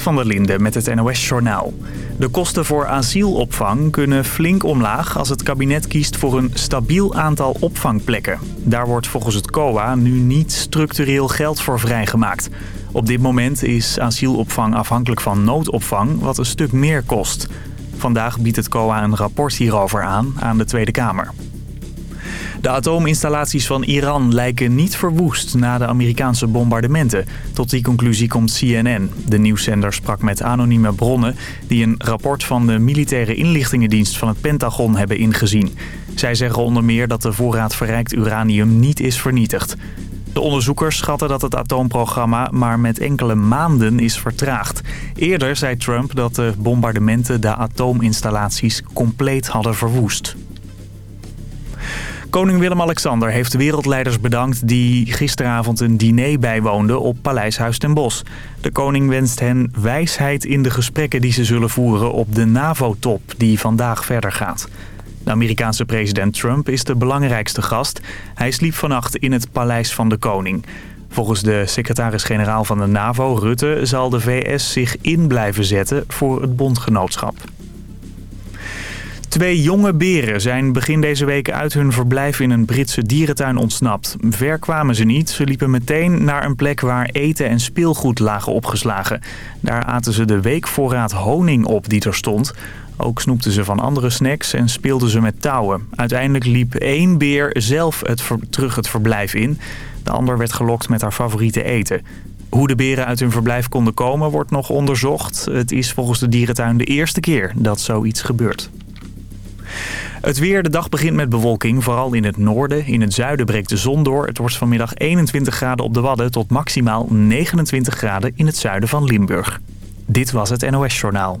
Van der Linde met het NOS-journaal. De kosten voor asielopvang kunnen flink omlaag als het kabinet kiest voor een stabiel aantal opvangplekken. Daar wordt volgens het COA nu niet structureel geld voor vrijgemaakt. Op dit moment is asielopvang afhankelijk van noodopvang, wat een stuk meer kost. Vandaag biedt het COA een rapport hierover aan aan de Tweede Kamer. De atoominstallaties van Iran lijken niet verwoest na de Amerikaanse bombardementen. Tot die conclusie komt CNN. De nieuwszender sprak met anonieme bronnen die een rapport van de militaire inlichtingendienst van het Pentagon hebben ingezien. Zij zeggen onder meer dat de voorraad verrijkt uranium niet is vernietigd. De onderzoekers schatten dat het atoomprogramma maar met enkele maanden is vertraagd. Eerder zei Trump dat de bombardementen de atoominstallaties compleet hadden verwoest. Koning Willem-Alexander heeft wereldleiders bedankt die gisteravond een diner bijwoonden op Paleis Huis ten Bosch. De koning wenst hen wijsheid in de gesprekken die ze zullen voeren op de NAVO-top die vandaag verder gaat. De Amerikaanse president Trump is de belangrijkste gast. Hij sliep vannacht in het Paleis van de Koning. Volgens de secretaris-generaal van de NAVO, Rutte, zal de VS zich in blijven zetten voor het bondgenootschap. Twee jonge beren zijn begin deze week uit hun verblijf in een Britse dierentuin ontsnapt. Ver kwamen ze niet. Ze liepen meteen naar een plek waar eten en speelgoed lagen opgeslagen. Daar aten ze de weekvoorraad honing op die er stond. Ook snoepten ze van andere snacks en speelden ze met touwen. Uiteindelijk liep één beer zelf terug het verblijf in. De ander werd gelokt met haar favoriete eten. Hoe de beren uit hun verblijf konden komen wordt nog onderzocht. Het is volgens de dierentuin de eerste keer dat zoiets gebeurt. Het weer, de dag begint met bewolking, vooral in het noorden. In het zuiden breekt de zon door. Het wordt vanmiddag 21 graden op de Wadden tot maximaal 29 graden in het zuiden van Limburg. Dit was het NOS Journaal.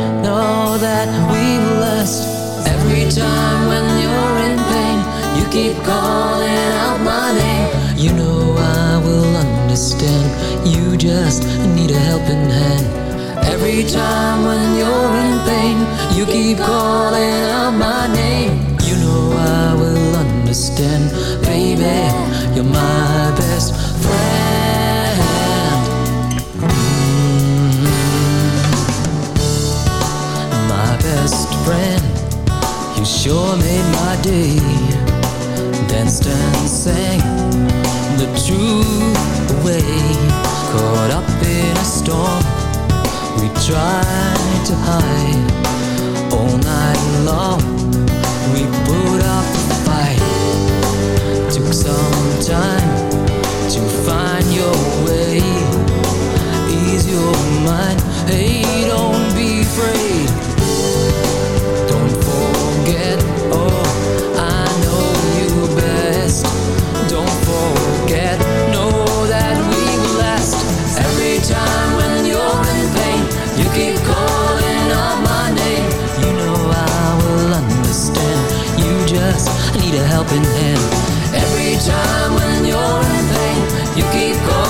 keep calling out my name. You know I will understand. You just need a helping hand. Every time when you're in pain, you keep calling out my name. You know I will understand, baby. You're my best friend. Mm-hmm. best friend You sure made my day danced and sang the truth away Caught up in a storm We tried to hide. All night long We put up a fight. Took some time to find your way. Ease your mind, hey helping hand. Every time when you're in pain, you keep going.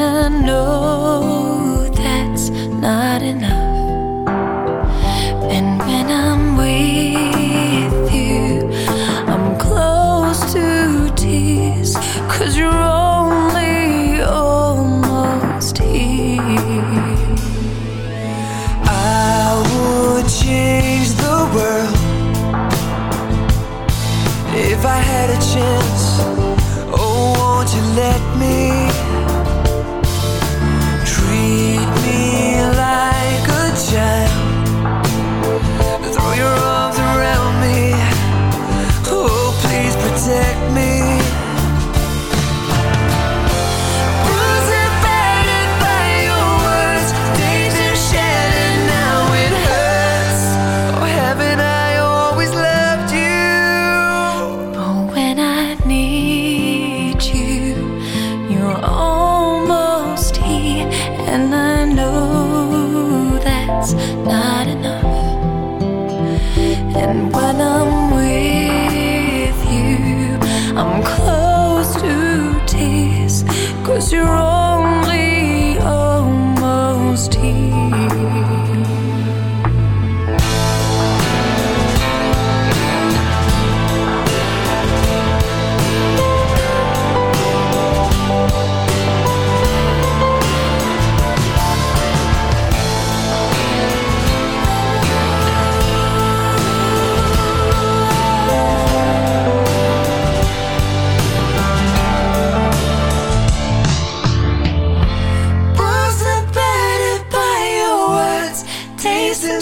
I know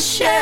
share.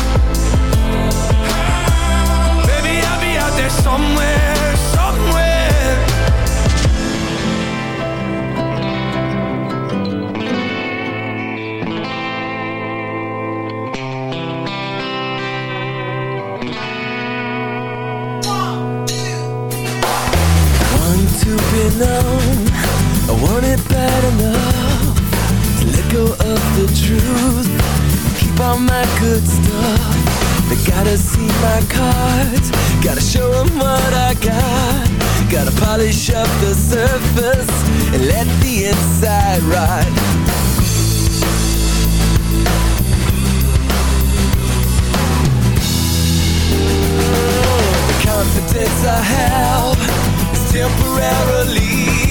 Truth. Keep all my good stuff. They gotta see my cards. Gotta show 'em what I got. Gotta polish up the surface and let the inside ride. The confidence I have is temporarily.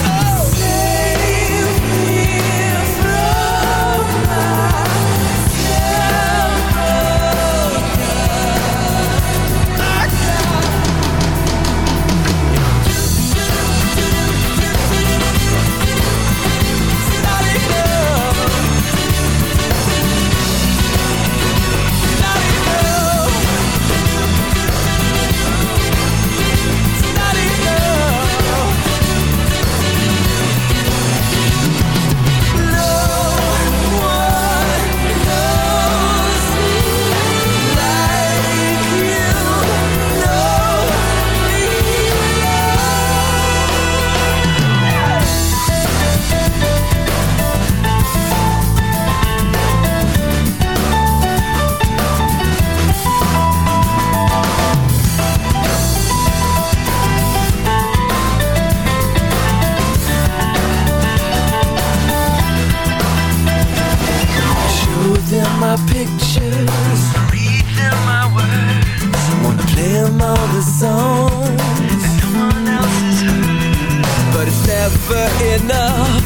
my pictures. Read them my words. I Wanna play them all the songs. And no one else is heard But it's never enough.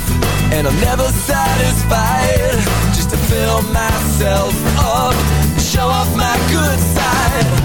And I'm never satisfied. Just to fill myself up. Show off my good side.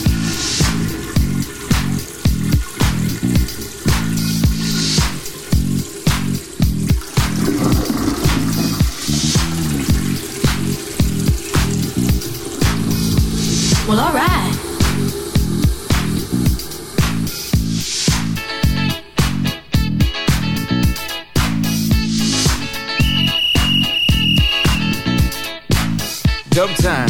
Well, all right. Time.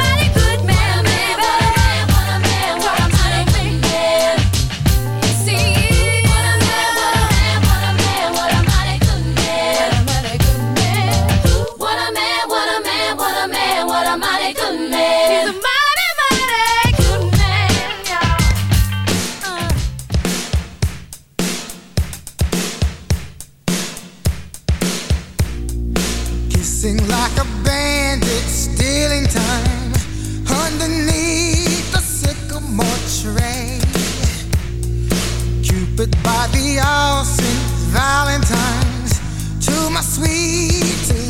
Cupid by the all Saint Valentine's to my sweet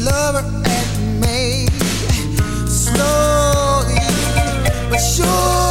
lover and me. Slowly but surely,